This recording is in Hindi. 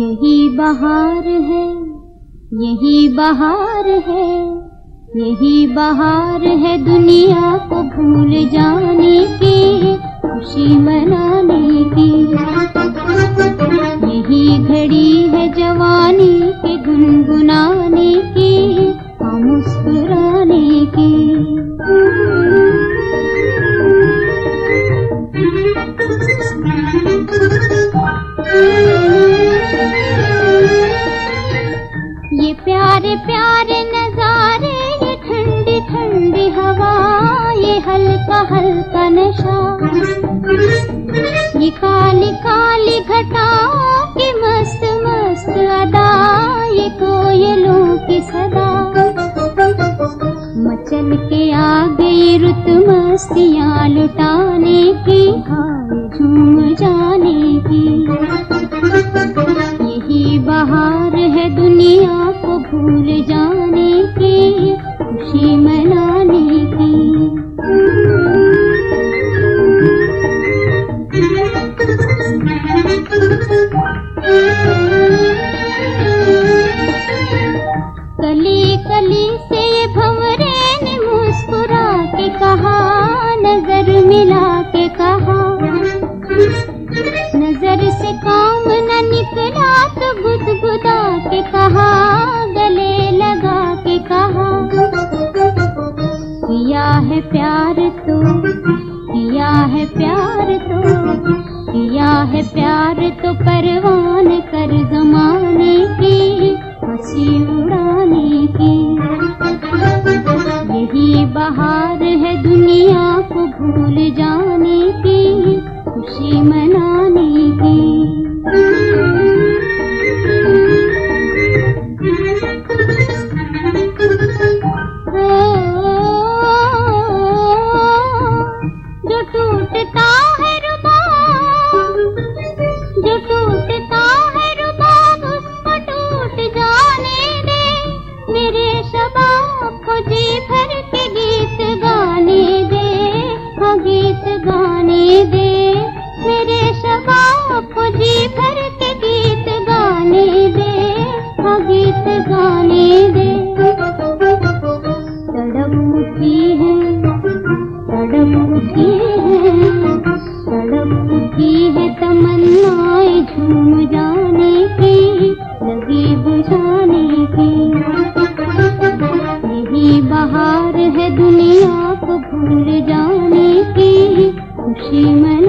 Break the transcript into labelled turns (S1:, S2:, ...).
S1: यही बहार है यही बहार है यही बहार है दुनिया को भूल जाने की खुशी मनाने है जवानी के, गुनगुनाने की हाँ मुस्कुराने की। ये प्यारे प्यारे नजारे, ये ठंडी ठंडी हवा, ये हल्का हल्का नशा। ये काली काली घटाओं मचल के आ गई रुत मस्तियाँ लुटाने की हाय झूम जाने की। यही बहार है दुनिया को भूल के कहा, नज़र मिला के कहा। नज़र से काम न निकला तो गुदगुदा के कहा, गले लगा के कहा। किया है प्यार तो किया है प्यार तो किया है प्यार तो परवान कर जमाने है दुनिया को भूल जाने की। खुशी मनाने उठी है तड़प की है तड़प की है, तमन्नाए झूम जाने की, लगी बुझाने की। यही बहार है दुनिया को भूल जाने की, खुशी में